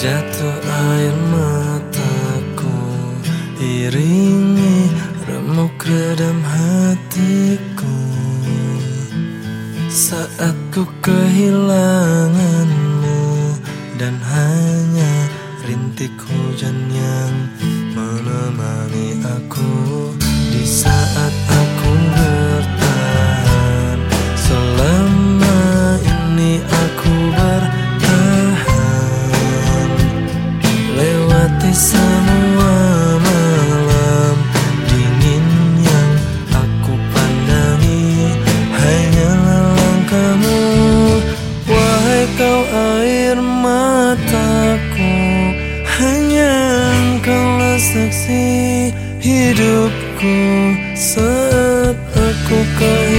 Jatuh air mataku Iringi remuk redam hatiku. Saat ku kehilanganmu Dan hanya rintik hujan yang menemani aku. Di saat semua malam. Dingin yang aku pandangi hanyalah langkahmu. Wahai kau air mataku Hanya engkaulah saksi hidupku. Saat aku kau